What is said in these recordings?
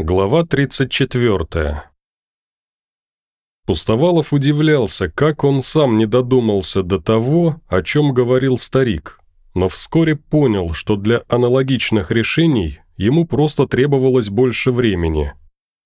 Глава 34. Пустовалов удивлялся, как он сам не додумался до того, о чем говорил старик, но вскоре понял, что для аналогичных решений ему просто требовалось больше времени.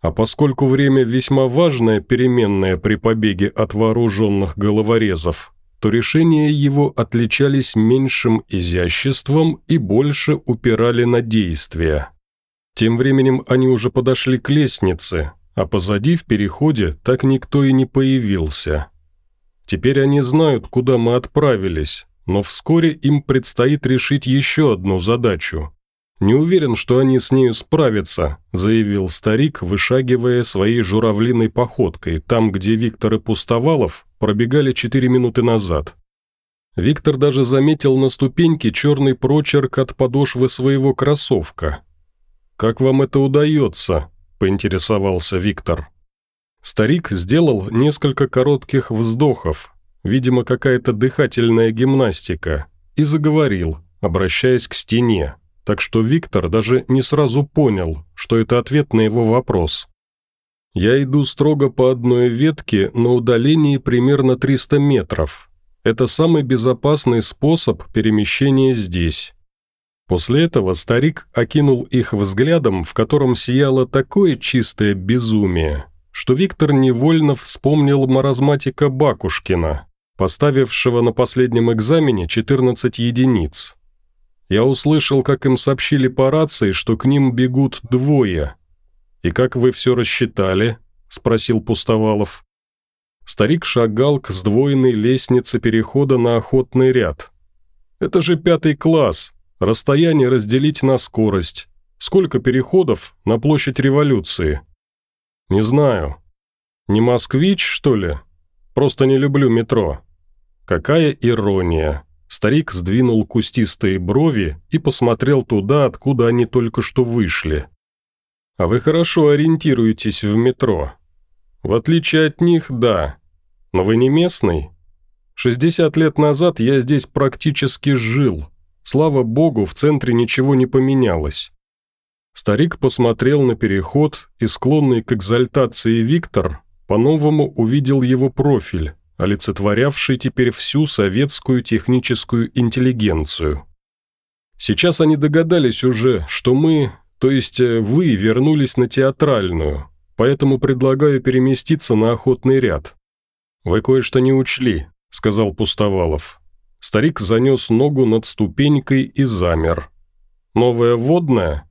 А поскольку время весьма важное переменное при побеге от вооруженных головорезов, то решения его отличались меньшим изяществом и больше упирали на действия. Тем временем они уже подошли к лестнице, а позади в переходе так никто и не появился. Теперь они знают, куда мы отправились, но вскоре им предстоит решить еще одну задачу. «Не уверен, что они с нею справятся», – заявил старик, вышагивая своей журавлиной походкой, там, где Виктор и Пустовалов пробегали четыре минуты назад. Виктор даже заметил на ступеньке черный прочерк от подошвы своего кроссовка – «Как вам это удается?» – поинтересовался Виктор. Старик сделал несколько коротких вздохов, видимо, какая-то дыхательная гимнастика, и заговорил, обращаясь к стене, так что Виктор даже не сразу понял, что это ответ на его вопрос. «Я иду строго по одной ветке на удалении примерно 300 метров. Это самый безопасный способ перемещения здесь. После этого старик окинул их взглядом, в котором сияло такое чистое безумие, что Виктор невольно вспомнил маразматика Бакушкина, поставившего на последнем экзамене 14 единиц. Я услышал, как им сообщили по рации, что к ним бегут двое. «И как вы все рассчитали?» – спросил Пустовалов. Старик шагал к сдвоенной лестнице перехода на охотный ряд. «Это же пятый класс», Расстояние разделить на скорость. Сколько переходов на площадь революции? Не знаю. Не москвич, что ли? Просто не люблю метро. Какая ирония. Старик сдвинул кустистые брови и посмотрел туда, откуда они только что вышли. А вы хорошо ориентируетесь в метро. В отличие от них, да. Но вы не местный? 60 лет назад я здесь практически жил. Слава богу, в центре ничего не поменялось. Старик посмотрел на переход, и склонный к экзальтации Виктор по-новому увидел его профиль, олицетворявший теперь всю советскую техническую интеллигенцию. Сейчас они догадались уже, что мы, то есть э, вы, вернулись на театральную, поэтому предлагаю переместиться на охотный ряд. «Вы кое-что не учли», — сказал Пустовалов. Старик занес ногу над ступенькой и замер. «Новая водная?»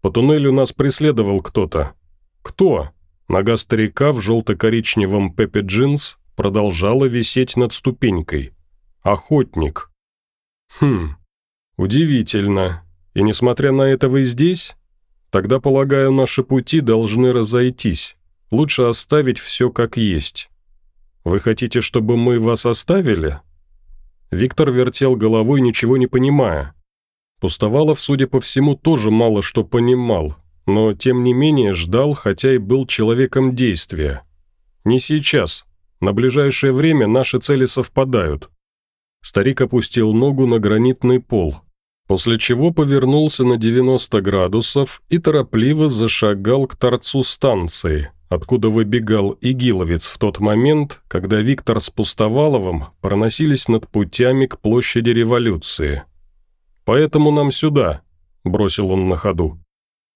«По туннелю нас преследовал кто-то». «Кто?» Нога старика в желто-коричневом пепе джинс продолжала висеть над ступенькой. «Охотник». «Хм, удивительно. И несмотря на это вы здесь? Тогда, полагаю, наши пути должны разойтись. Лучше оставить все как есть. Вы хотите, чтобы мы вас оставили?» Виктор вертел головой, ничего не понимая. Пустовалов, судя по всему, тоже мало что понимал, но тем не менее ждал, хотя и был человеком действия. «Не сейчас. На ближайшее время наши цели совпадают». Старик опустил ногу на гранитный пол, после чего повернулся на 90 градусов и торопливо зашагал к торцу станции – откуда выбегал Игиловец в тот момент, когда Виктор с Пустоваловым проносились над путями к площади революции. «Поэтому нам сюда», – бросил он на ходу.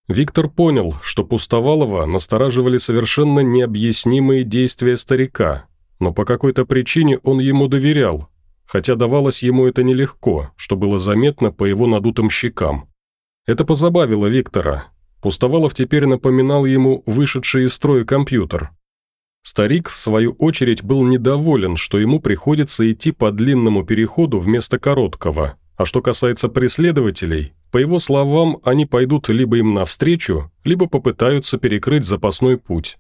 Виктор понял, что Пустовалова настораживали совершенно необъяснимые действия старика, но по какой-то причине он ему доверял, хотя давалось ему это нелегко, что было заметно по его надутым щекам. Это позабавило Виктора, Пустовалов теперь напоминал ему вышедший из строя компьютер. Старик, в свою очередь, был недоволен, что ему приходится идти по длинному переходу вместо короткого. А что касается преследователей, по его словам, они пойдут либо им навстречу, либо попытаются перекрыть запасной путь.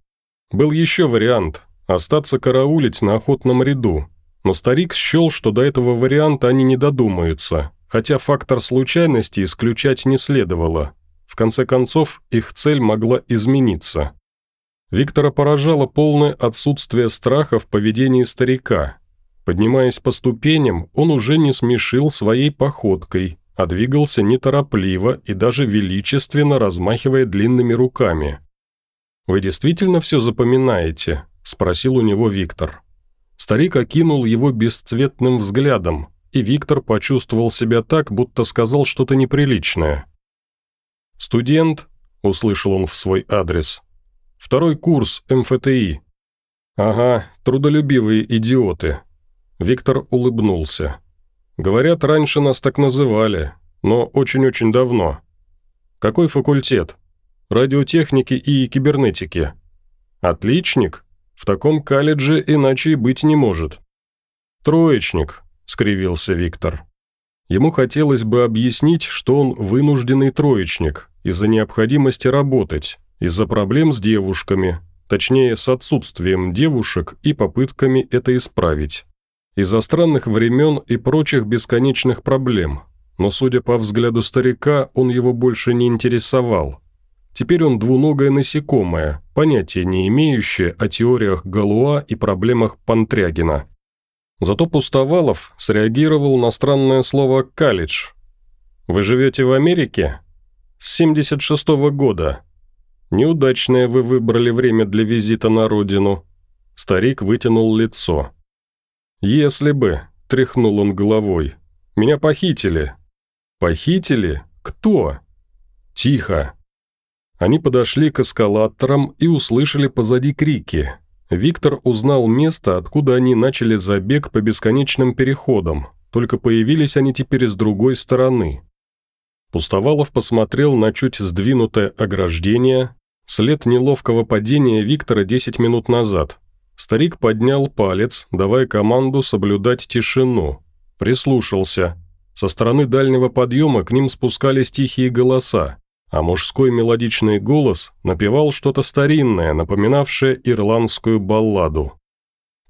Был еще вариант – остаться караулить на охотном ряду, но старик счел, что до этого варианта они не додумаются, хотя фактор случайности исключать не следовало. В конце концов, их цель могла измениться. Виктора поражало полное отсутствие страха в поведении старика. Поднимаясь по ступеням, он уже не смешил своей походкой, а двигался неторопливо и даже величественно размахивая длинными руками. «Вы действительно все запоминаете?» – спросил у него Виктор. Старик окинул его бесцветным взглядом, и Виктор почувствовал себя так, будто сказал что-то неприличное. «Студент?» – услышал он в свой адрес. «Второй курс МФТИ». «Ага, трудолюбивые идиоты». Виктор улыбнулся. «Говорят, раньше нас так называли, но очень-очень давно. Какой факультет? Радиотехники и кибернетики. Отличник? В таком колледже иначе и быть не может. Троечник, скривился Виктор. Ему хотелось бы объяснить, что он вынужденный троечник из-за необходимости работать, из-за проблем с девушками, точнее, с отсутствием девушек и попытками это исправить, из-за странных времен и прочих бесконечных проблем, но, судя по взгляду старика, он его больше не интересовал. Теперь он двуногое насекомое, понятия не имеющее о теориях Галуа и проблемах Пантрягина. Зато Пустовалов среагировал на странное слово «колледж». «Вы живете в Америке?» «С 76-го года. Неудачное вы выбрали время для визита на родину». Старик вытянул лицо. «Если бы», – тряхнул он головой, – «меня похитили, «Похитили? Кто?» «Тихо!» Они подошли к эскалаторам и услышали позади крики. Виктор узнал место, откуда они начали забег по бесконечным переходам, только появились они теперь с другой стороны. Пустовалов посмотрел на чуть сдвинутое ограждение, след неловкого падения Виктора 10 минут назад. Старик поднял палец, давая команду соблюдать тишину. Прислушался. Со стороны дальнего подъема к ним спускались тихие голоса, а мужской мелодичный голос напевал что-то старинное, напоминавшее ирландскую балладу.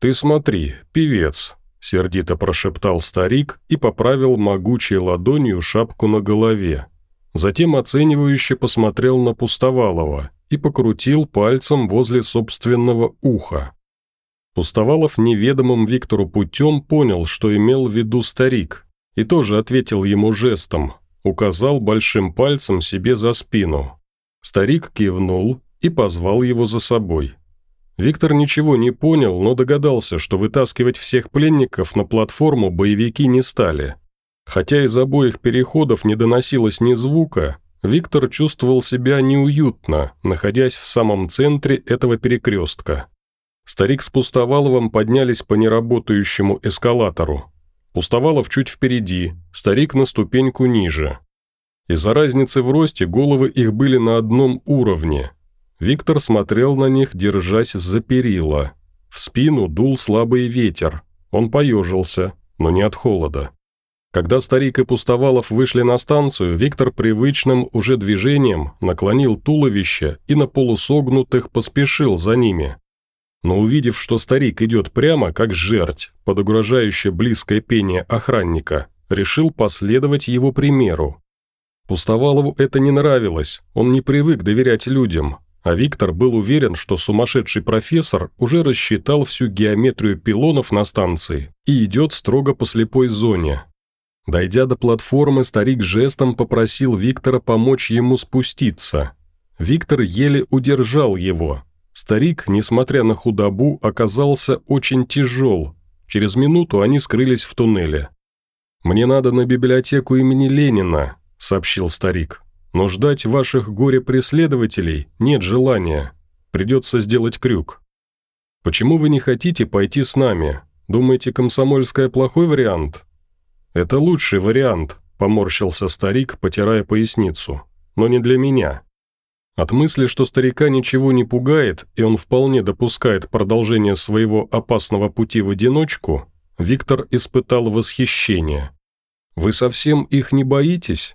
«Ты смотри, певец», – сердито прошептал старик и поправил могучей ладонью шапку на голове. Затем оценивающе посмотрел на Пустовалова и покрутил пальцем возле собственного уха. Пустовалов неведомым Виктору путем понял, что имел в виду старик, и тоже ответил ему жестом, указал большим пальцем себе за спину. Старик кивнул и позвал его за собой. Виктор ничего не понял, но догадался, что вытаскивать всех пленников на платформу боевики не стали. Хотя из обоих переходов не доносилось ни звука, Виктор чувствовал себя неуютно, находясь в самом центре этого перекрестка. Старик с Пустоваловым поднялись по неработающему эскалатору. Пустовалов чуть впереди, старик на ступеньку ниже. Из-за разницы в росте головы их были на одном уровне. Виктор смотрел на них, держась за перила. В спину дул слабый ветер. Он поежился, но не от холода. Когда старик и Пустовалов вышли на станцию, Виктор привычным уже движением наклонил туловище и на полусогнутых поспешил за ними но увидев, что старик идет прямо, как жерть, под угрожающее близкое пение охранника, решил последовать его примеру. Пустовалову это не нравилось, он не привык доверять людям, а Виктор был уверен, что сумасшедший профессор уже рассчитал всю геометрию пилонов на станции и идет строго по слепой зоне. Дойдя до платформы, старик жестом попросил Виктора помочь ему спуститься. Виктор еле удержал его, Старик, несмотря на худобу, оказался очень тяжел. Через минуту они скрылись в туннеле. «Мне надо на библиотеку имени Ленина», – сообщил старик. «Но ждать ваших горе-преследователей нет желания. Придется сделать крюк». «Почему вы не хотите пойти с нами? Думаете, комсомольская плохой вариант?» «Это лучший вариант», – поморщился старик, потирая поясницу. «Но не для меня. От мысли, что старика ничего не пугает, и он вполне допускает продолжение своего опасного пути в одиночку, Виктор испытал восхищение. «Вы совсем их не боитесь?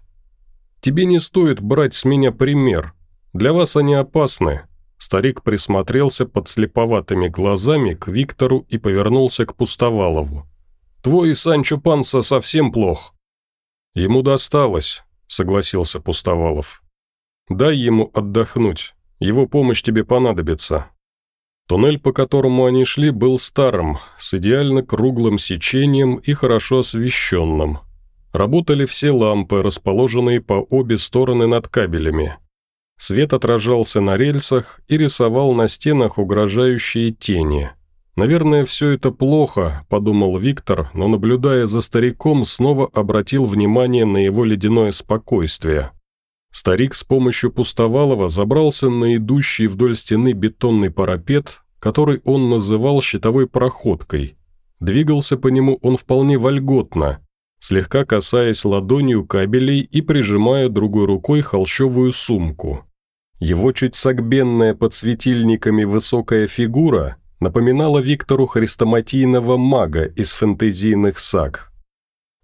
Тебе не стоит брать с меня пример. Для вас они опасны». Старик присмотрелся под слеповатыми глазами к Виктору и повернулся к Пустовалову. «Твой Санчо Панса совсем плох». «Ему досталось», — согласился Пустовалов. Дай ему отдохнуть, его помощь тебе понадобится». Туннель, по которому они шли, был старым, с идеально круглым сечением и хорошо освещенным. Работали все лампы, расположенные по обе стороны над кабелями. Свет отражался на рельсах и рисовал на стенах угрожающие тени. «Наверное, все это плохо», – подумал Виктор, но, наблюдая за стариком, снова обратил внимание на его ледяное спокойствие. Старик с помощью пустовалова забрался на идущий вдоль стены бетонный парапет, который он называл щитовой проходкой. Двигался по нему он вполне вольготно, слегка касаясь ладонью кабелей и прижимая другой рукой холщовую сумку. Его чуть согбенная под светильниками высокая фигура напоминала Виктору хрестоматийного мага из фэнтезийных саг.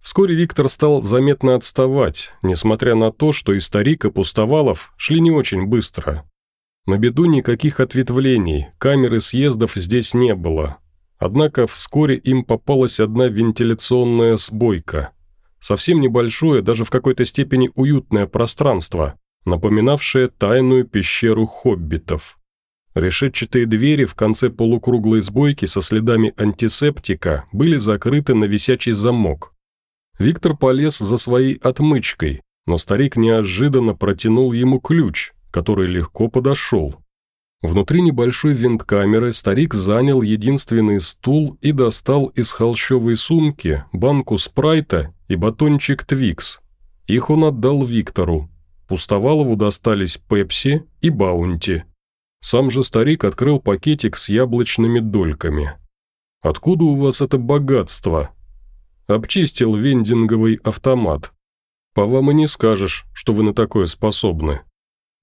Вскоре Виктор стал заметно отставать, несмотря на то, что и старик, и Пустовалов шли не очень быстро. На беду никаких ответвлений, камеры съездов здесь не было. Однако вскоре им попалась одна вентиляционная сбойка. Совсем небольшое, даже в какой-то степени уютное пространство, напоминавшее тайную пещеру хоббитов. Решетчатые двери в конце полукруглой сбойки со следами антисептика были закрыты на висячий замок. Виктор полез за своей отмычкой, но старик неожиданно протянул ему ключ, который легко подошел. Внутри небольшой венткамеры старик занял единственный стул и достал из холщовой сумки банку спрайта и батончик Твикс. Их он отдал Виктору, Пустовалову достались Пепси и Баунти. Сам же старик открыл пакетик с яблочными дольками. «Откуда у вас это богатство?» Обчистил вендинговый автомат. «По вам и не скажешь, что вы на такое способны.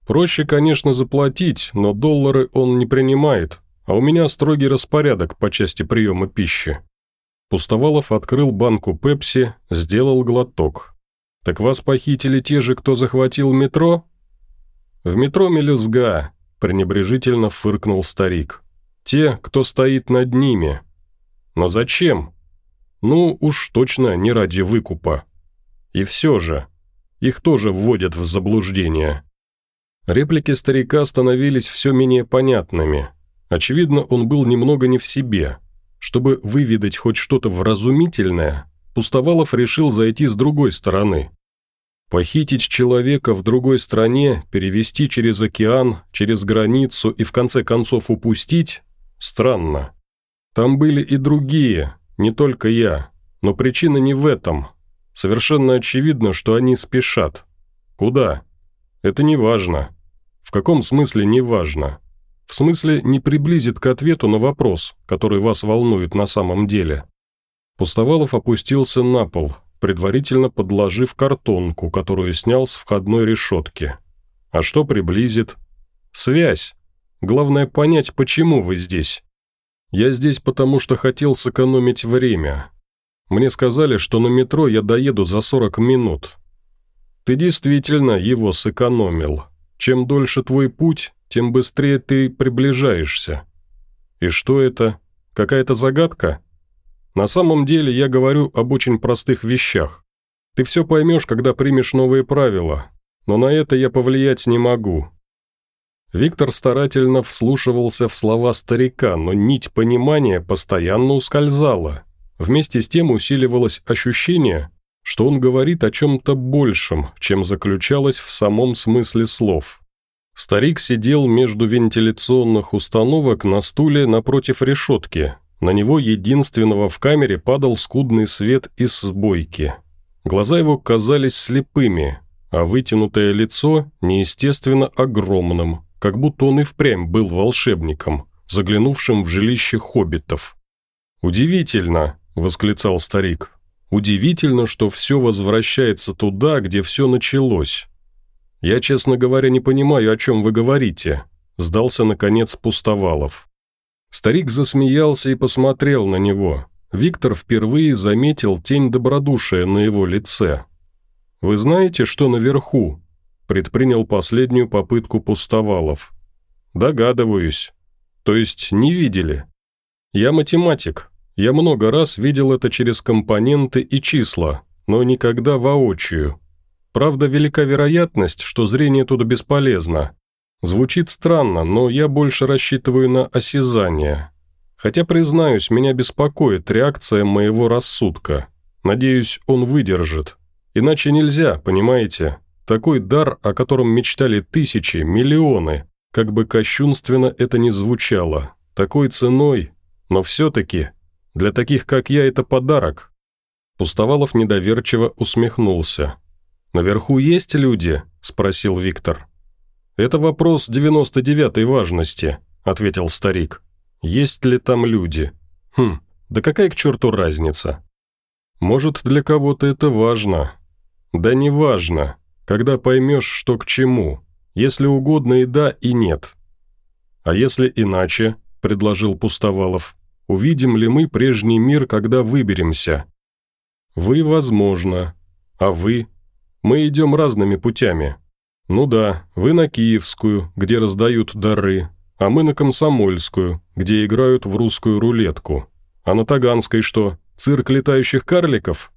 Проще, конечно, заплатить, но доллары он не принимает, а у меня строгий распорядок по части приема пищи». Пустовалов открыл банку Пепси, сделал глоток. «Так вас похитили те же, кто захватил метро?» «В метро мелюзга», – пренебрежительно фыркнул старик. «Те, кто стоит над ними». «Но зачем?» «Ну, уж точно не ради выкупа». «И все же. Их тоже вводят в заблуждение». Реплики старика становились все менее понятными. Очевидно, он был немного не в себе. Чтобы выведать хоть что-то вразумительное, Пустовалов решил зайти с другой стороны. Похитить человека в другой стране, перевести через океан, через границу и в конце концов упустить – странно. Там были и другие, не только я. Но причина не в этом. Совершенно очевидно, что они спешат. Куда? Это не важно. В каком смысле не важно? В смысле не приблизит к ответу на вопрос, который вас волнует на самом деле. Пустовалов опустился на пол, предварительно подложив картонку, которую снял с входной решетки. А что приблизит? Связь. Главное понять, почему вы здесь. Я здесь, потому что хотел сэкономить время. Мне сказали, что на метро я доеду за 40 минут. Ты действительно его сэкономил. Чем дольше твой путь, тем быстрее ты приближаешься. И что это? Какая-то загадка? На самом деле я говорю об очень простых вещах. Ты все поймешь, когда примешь новые правила, но на это я повлиять не могу». Виктор старательно вслушивался в слова старика, но нить понимания постоянно ускользала. Вместе с тем усиливалось ощущение, что он говорит о чем-то большем, чем заключалось в самом смысле слов. Старик сидел между вентиляционных установок на стуле напротив решетки, на него единственного в камере падал скудный свет из сбойки. Глаза его казались слепыми, а вытянутое лицо неестественно огромным, как будто он и впрямь был волшебником, заглянувшим в жилище хоббитов. «Удивительно!» – восклицал старик. «Удивительно, что все возвращается туда, где все началось. Я, честно говоря, не понимаю, о чем вы говорите», – сдался, наконец, Пустовалов. Старик засмеялся и посмотрел на него. Виктор впервые заметил тень добродушия на его лице. «Вы знаете, что наверху?» Предпринял последнюю попытку Пустовалов. «Догадываюсь. То есть не видели?» «Я математик. Я много раз видел это через компоненты и числа, но никогда воочию. Правда, велика вероятность, что зрение тут бесполезно. Звучит странно, но я больше рассчитываю на осязание. Хотя, признаюсь, меня беспокоит реакция моего рассудка. Надеюсь, он выдержит. Иначе нельзя, понимаете? Такой дар, о котором мечтали тысячи, миллионы. Как бы кощунственно это ни звучало. Такой ценой. Но все-таки, для таких, как я, это подарок. Пустовалов недоверчиво усмехнулся. «Наверху есть люди?» – спросил Виктор. «Это вопрос 99-й важности», – ответил старик. «Есть ли там люди?» «Хм, да какая к черту разница?» «Может, для кого-то это важно?» «Да не важно когда поймешь, что к чему, если угодно и да, и нет. А если иначе, предложил Пустовалов, увидим ли мы прежний мир, когда выберемся? Вы, возможно. А вы? Мы идем разными путями. Ну да, вы на Киевскую, где раздают дары, а мы на Комсомольскую, где играют в русскую рулетку. А на Таганской что, цирк летающих карликов?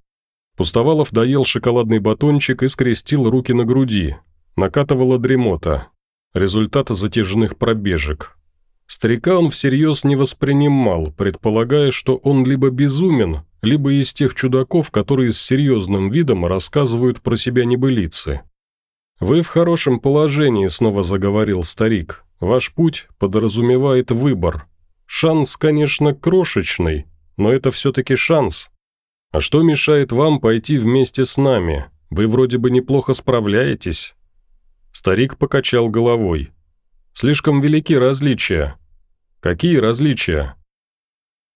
Пустовалов доел шоколадный батончик и скрестил руки на груди. Накатывала дремота. Результат затяжных пробежек. Старика он всерьез не воспринимал, предполагая, что он либо безумен, либо из тех чудаков, которые с серьезным видом рассказывают про себя небылицы. «Вы в хорошем положении», — снова заговорил старик. «Ваш путь подразумевает выбор. Шанс, конечно, крошечный, но это все-таки шанс. А что мешает вам пойти вместе с нами? Вы вроде бы неплохо справляетесь». Старик покачал головой. «Слишком велики различия». «Какие различия?»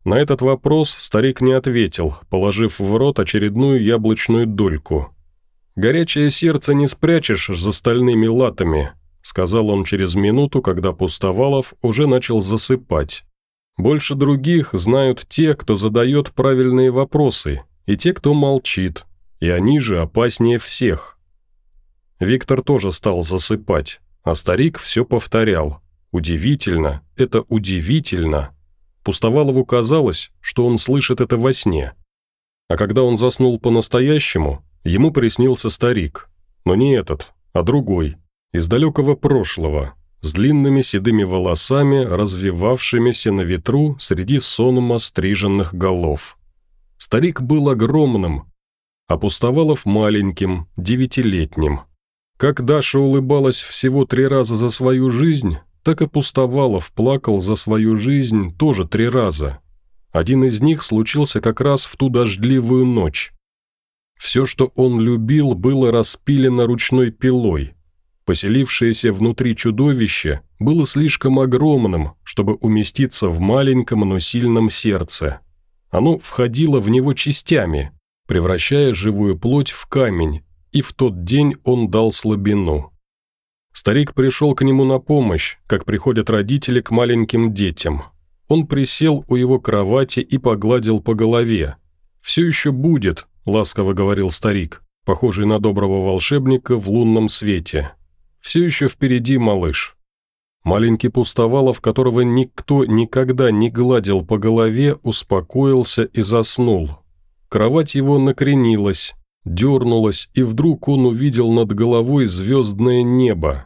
На этот вопрос старик не ответил, положив в рот очередную яблочную дольку. «Горячее сердце не спрячешь за стальными латами», сказал он через минуту, когда Пустовалов уже начал засыпать. Больше других знают те, кто задает правильные вопросы, и те, кто молчит, и они же опаснее всех. Виктор тоже стал засыпать, а старик все повторял. Удивительно, это удивительно. Пустовалову казалось, что он слышит это во сне. А когда он заснул по-настоящему, ему приснился старик. Но не этот, а другой, из далекого прошлого, с длинными седыми волосами, развивавшимися на ветру среди сонма стриженных голов. Старик был огромным, а Пустовалов маленьким, девятилетним. Как Даша улыбалась всего три раза за свою жизнь, так и Пустовалов плакал за свою жизнь тоже три раза. Один из них случился как раз в ту дождливую ночь. Все, что он любил, было распилено ручной пилой, Поселившееся внутри чудовище было слишком огромным, чтобы уместиться в маленьком, но сильном сердце. Оно входило в него частями, превращая живую плоть в камень, и в тот день он дал слабину. Старик пришел к нему на помощь, как приходят родители к маленьким детям. Он присел у его кровати и погладил по голове. «Все еще будет», – ласково говорил старик, похожий на доброго волшебника в лунном свете. Все еще впереди малыш. Маленький Пустовалов, которого никто никогда не гладил по голове, успокоился и заснул. Кровать его накренилась, дернулась, и вдруг он увидел над головой звездное небо.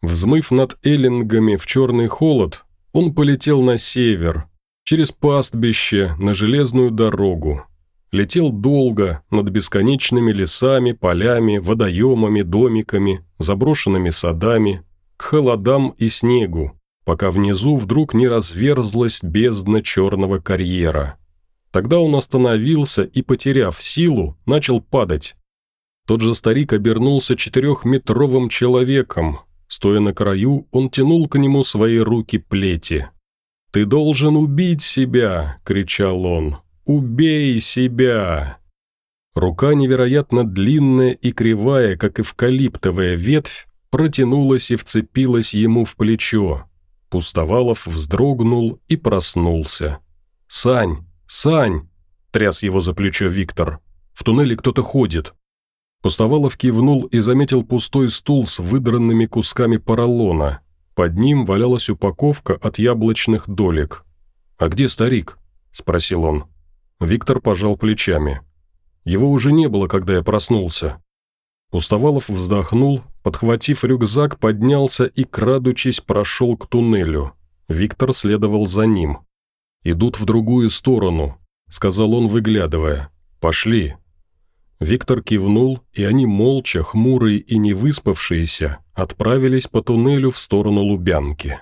Взмыв над эллингами в черный холод, он полетел на север, через пастбище, на железную дорогу. Летел долго, над бесконечными лесами, полями, водоемами, домиками, заброшенными садами, к холодам и снегу, пока внизу вдруг не разверзлась бездна черного карьера. Тогда он остановился и, потеряв силу, начал падать. Тот же старик обернулся четырехметровым человеком. Стоя на краю, он тянул к нему свои руки плети. «Ты должен убить себя!» – кричал он. «Убей себя!» Рука невероятно длинная и кривая, как эвкалиптовая ветвь, протянулась и вцепилась ему в плечо. Пустовалов вздрогнул и проснулся. «Сань! Сань!» – тряс его за плечо Виктор. «В туннеле кто-то ходит». Пустовалов кивнул и заметил пустой стул с выдранными кусками поролона. Под ним валялась упаковка от яблочных долек. «А где старик?» – спросил он. Виктор пожал плечами. Его уже не было, когда я проснулся. Пустовалов вздохнул, подхватив рюкзак, поднялся и, крадучись, прошел к туннелю. Виктор следовал за ним. «Идут в другую сторону», — сказал он, выглядывая. «Пошли». Виктор кивнул, и они молча, хмурые и невыспавшиеся, отправились по туннелю в сторону Лубянки.